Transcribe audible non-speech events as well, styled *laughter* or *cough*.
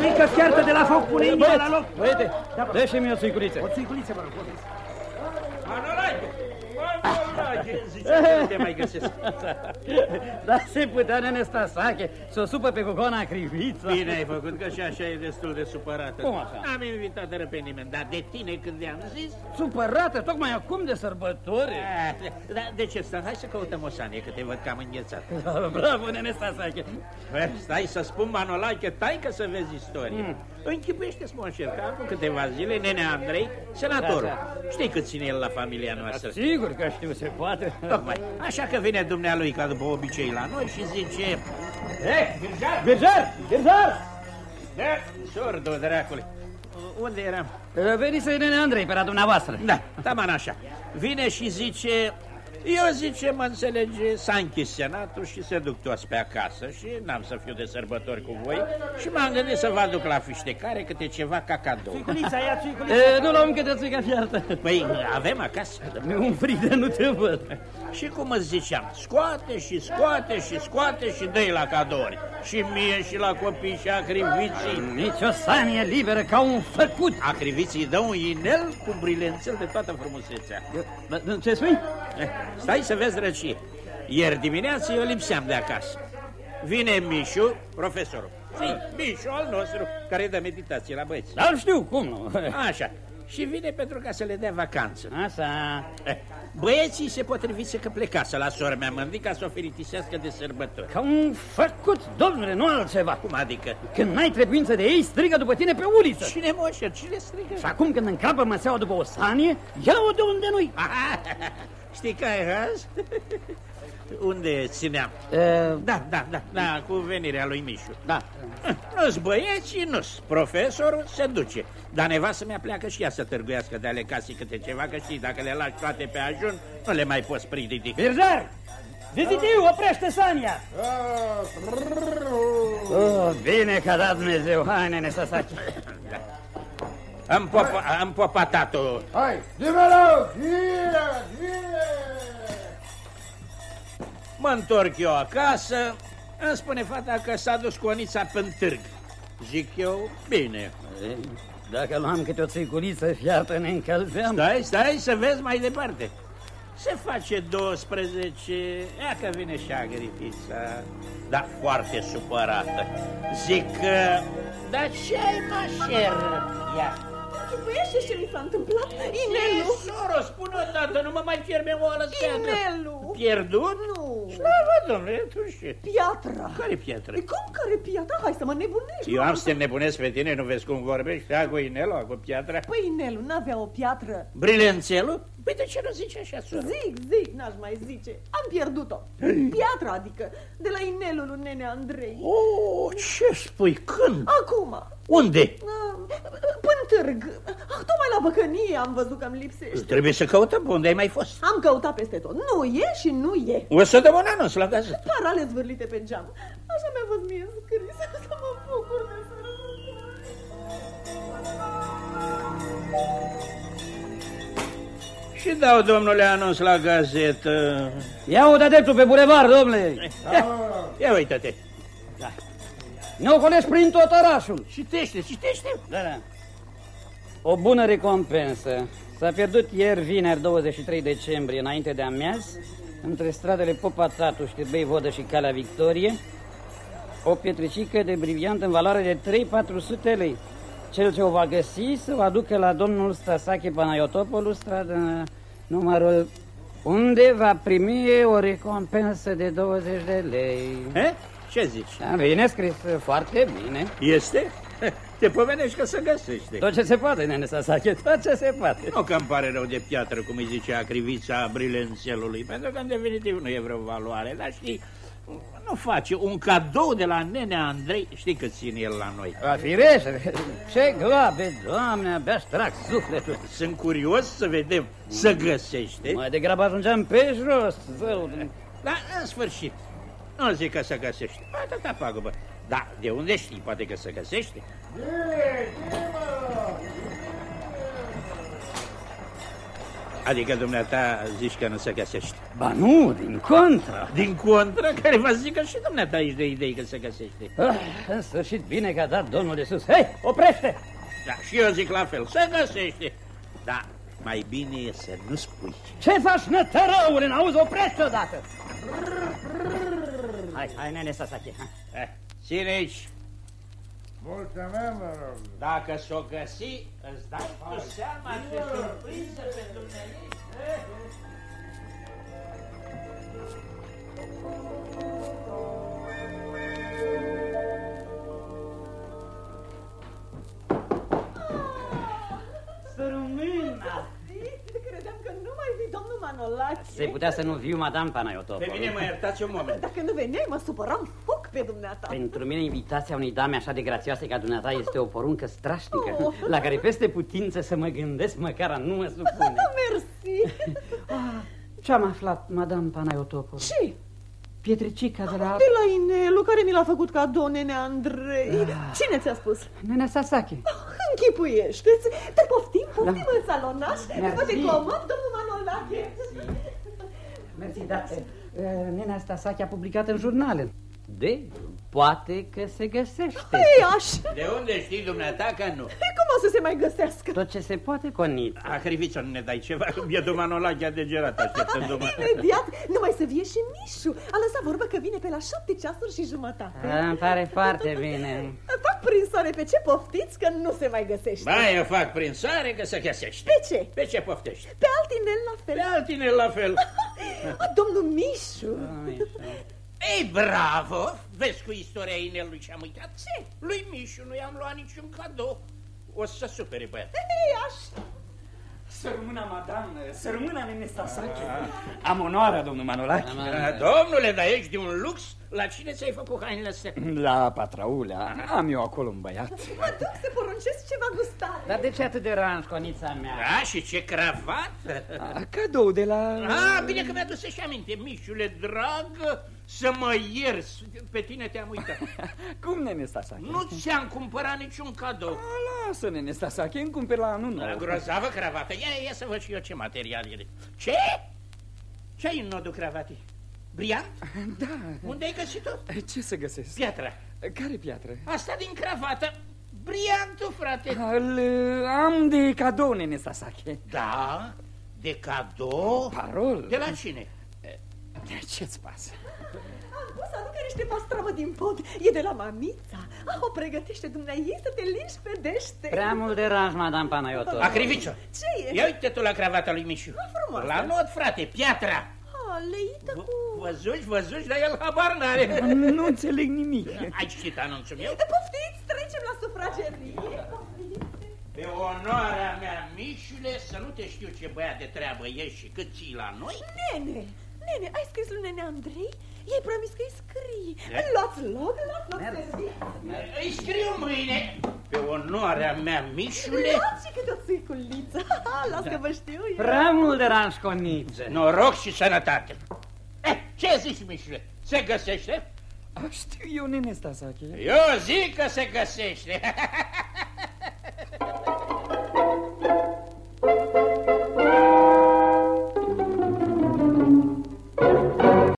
Țică fiartă de la foc, pune inima la loc. Băiete, dă-și-mi o țuiculiță. O țuiculiță, vă rog. Manolache! Manolache! Zice, nu te mai găsesc. *laughs* Da, se putea, nene Stasache, să o supă pe cocona criviță. Bine ai făcut, că și așa e destul de supărată. Cum așa? N-am invitat de pe nimeni, dar de tine când i-am zis... Supărată, tocmai acum de sărbători. Ah, Dar de ce stă? Hai să căutăm o sanie, că te văd cam înghețat. *laughs* Bravo, nene Stasache. Bă, Stai să spun, Manolache, tai că să vezi istorie. Mm. Închipuiește-ți, monșer, că acum câteva zile, nene Andrei, senatorul, Da, știi cât ține el la familia noastră? Sigur că știu, se poate. Tocmai. Așa că vine dumnealui ca după obicei la noi și zice... Eh, Virjar! Virjar! Virjar! Da, sordo, dracule. Unde eram? Venise nene Andrei pe la dumneavoastră. Da, taman așa. Vine și zice... Eu zice, mă înțelege, s-a închis senatul și se duc toți pe acasă și n-am să fiu de sărbători cu voi și m-am gândit să vă aduc la fiștecare câte ceva ca cadou. Țuiculița, ia țuiculița. E, nu luăm câte țuica fiartă. Păi, avem acasă. Mi-un frig de nu te văd. Și cum îți ziceam, scoate și scoate și scoate și dă la cadouri. Și mie și la copii și acriviții. Nici o sanie liberă ca un făcut. Acriviții dă un inel cu brilențel de toată frumusețea. Ce spui? Eh, Stai să vezi răcie. Ieri dimineață eu lipseam de acasă. Vine Mișu, profesorul. Știi, Mișu al nostru, care dă meditație la băieți. Dar știu cum nu. *laughs* Așa. Și vine pentru ca să le dea vacanță. Așa. Eh, Băieții se potriviți că plecați la sora mea mândica să o fericisească de sărbători. Ca un făcut, domnule, nu altceva. Cum adică? Când n-ai trebuință de ei, strigă după tine pe uliță. Cine moșer? Cine strigă? Și acum când încapă măseaua după o sanie, ia-o de unde nu-i. *laughs* Aha, știi că ai raz? Unde țineam? E, Da, da, da, da, cu venirea lui Mișu. da. Nu-s băieți, nu-s. Profesorul se duce. Dar nevastă mea pleacă și ea să târguiască de ale casei câte ceva, că știi, dacă le lași toate pe ajun, nu le mai poți pridi. Birjar! Vizitiu, oprește sania! Oh, bine că a dat Dumnezeu. Hai, nene, să saci. Am, popa, am popatat-o. Hai, dimelo, vine, vine! Mă întorc eu acasă, îmi spune fata că s-a dus cu Onița pe târg. Zic eu, bine. Dacă luam câte o țiculiță fiartă, ne încălzeam. Stai, stai să vezi mai departe. Se face 12, ea că vine și agripița, dar foarte supărată. Zic că, dar ce ai mașer? Ia. Închipuiește ce mi s-a întâmplat? Inelu! Soro, spune o dată, nu mă mai fierbe o ală Inelu! Pierdut? Nu! Slavă, domnule, tu ce? Piatra! Care piatră? E cum care piatra? Hai să mă nebunești! Eu am să te nebunesc pe tine, nu vezi cum vorbești? Ia cu inelul, cu piatra. Păi Inelu n-avea o piatră? Brilențelul? Păi de ce nu zici așa, soră? Zic, zic, n-aș mai zice. Am pierdut-o. Piatra, adică, de la inelul lui nene Andrei. Oh, ce spui? Când? Acum, Unde? Ah, până târg, ah, tocmai la băcănie am văzut că îmi lipsește. Trebuie să căutăm pe unde ai mai fost. Am căutat peste tot. Nu e și nu e. O să dăm un anunț la gazetă. Parale zvârlite pe geam. Așa mi-a fost mie scris *laughs* să mă bucur de Și dau, domnule, anunț la gazetă. Ia-o de dreptul pe bulevard, domnule. Ia, ia uite-te. Ne ocolești prin tot orașul. Citește, citește. Da, da. O bună recompensă. S-a pierdut ieri, vineri, 23 decembrie, înainte de amiaz, între stradele Popa Tatu, Știrbei Vodă și Calea Victorie, o pietricică de briviant în valoare de 3-400 lei. Cel ce o va găsi să o aducă la domnul Stasache Panayotopoulos, stradă numărul unde va primi o recompensă de 20 de lei. He? Ce zici? Da, bine scris, foarte bine. Este? Te pomenești că se găsește. Tot ce se poate, nene Sasake, tot ce se poate. Nu că îmi pare rău de piatră, cum îi zice acrivița brilențelului, pentru că în definitiv nu e vreo valoare, dar știi, nu face un cadou de la nenea Andrei, știi că ține el la noi. Va firește, ce gloabe, doamne, abia trag sufletul. Sunt curios să vedem, să găsește. Mai degrabă ajungeam pe jos, zău. Dar în sfârșit, nu zic că se găsește. Atâta pagubă. Da, de unde știi? Poate că se găsește. Adică dumneata zici că nu se găsește. Ba nu, din contră. Din contră, care vă zică și dumneata aici de idei că se găsește. Ah, în sfârșit, bine că a dat domnul de sus. Hei, oprește! Da, și eu zic la fel, se găsește. Da, mai bine e să nu spui. Ce faci, nătărăule? N-auzi, oprește odată! Hai, hai, nene Sasaki. hai. Eh, ține aici. Mulțumim, mă rog. Dacă s-o găsi, îți dai cu seama ce surpriză pe Dumnezeu. Sărmâna! Credeam că nu mai vii, domnul Manolache. Se putea să nu viu, madame Panayotopoulos. Pe mine mă iertați un moment. Dacă nu veneai, mă supăram foc pe dumneata. Pentru mine invitația unei dame așa de grațioase ca dumneata este o poruncă strașnică, Oh. la care peste putință să mă gândesc măcar a nu mă supune. *laughs* Mersi. Ce-am aflat, madame Panayotopoulos? Ce? Pietricica de la... De la Inelu, care mi l-a făcut cadou nene Andrei. Cine ți-a spus? Nene Sasaki. Închipuiește-ți. Te poftim, poftim Da. în salonaș. Te Mersi. poate comod, domnul Manolache. Mersi, da. Uh, Nena Sasaki a publicat în jurnale. De, poate că se găsește. Ei, aș. De unde știi dumneata că nu? Cum o să se mai găsească? Tot ce se poate, Coniță. Acriviță, nu ne dai ceva, că bietul Manolache a degerat așteptându-mă. *laughs* Imediat, numai să vie și Mișu. A lăsat vorbă că vine pe la șapte ceasuri și jumătate. A, îmi pare foarte bine. Fac prinsoare pe ce poftiți că nu se mai găsește. Ba, eu fac prin sare că se găsește. Pe ce? Pe ce poftești? Pe altinel la fel. Pe altine la fel. *laughs* A, domnul Mișu. Ei, bravo! Vezi cu istoria inelului ce am uitat? Ce? Lui Mișu nu i-am luat niciun cadou. O să supere băiat. Ei, aș. Sărmâna, madame, sărmâna, nene Sasaki. Am onoarea, domnul Manolache. Da, Domnule, dar ești de un lux? La cine ți-ai făcut hainele astea? La patraulea. Am eu acolo un băiat. Mă duc să poruncesc ceva gustare. Dar de ce atât de ranj, Șconița mea? Da, și ce cravată! A, Cadou de la... Ah, bine că mi-a dus să-și aminte, Mișule, drag, să mă ierți. Pe tine te-am uitat. *laughs* Cum, nene Sasaki? Nu ți-am cumpărat niciun cadou. A, lasă, nene Sasaki, îmi cumperi la anul Da, nou. grozavă cravată. Ia, ia să văd și eu ce material e. Ce? Ce ai în nodul cravatei? Briant? *laughs* Da, Unde ai găsit-o? ce să găsesc? Piatra. Care piatră? Asta din cravată. Briantul, frate. Îl am de cadou, nene Sasaki. Da, de cadou. Parol? De la cine? Ce-ți pasă? Am pus să aducă niște pastramă din pod. E de la mamița. Ah, o pregătește dumneai să te lișpedește. Prea mult de ranj, madame Panayotopoulos. Acriviță. Ce e? Ia uite tu la cravata lui Mișu. frumoasă. La nod, frate, piatra. Ah, leită V- cu... Văzuși, văzuși, dar el habar n-are. Nu înțeleg nimic. Ai citit anunțul meu? Poftiți, trecem la sufragerie. Pe onoarea mea, Mișule, să nu te știu ce băiat de treabă ești și cât ții la noi. Nene, nene, ai scris lui nene Andrei? Ei promis că îi scrii. Ce? Luați loc, luați loc servit. Îi scriu mâine. Pe onoarea mea, Mișule, Luați și câte o țiculiță. *laughs* Las că vă știu eu. Prea mult de ranj, Coniță. noroc și sănătate. Eh, ce zici, Mișule? Se găsește? A, știu eu, nene Sasaki. Eu zic că se găsește. *laughs*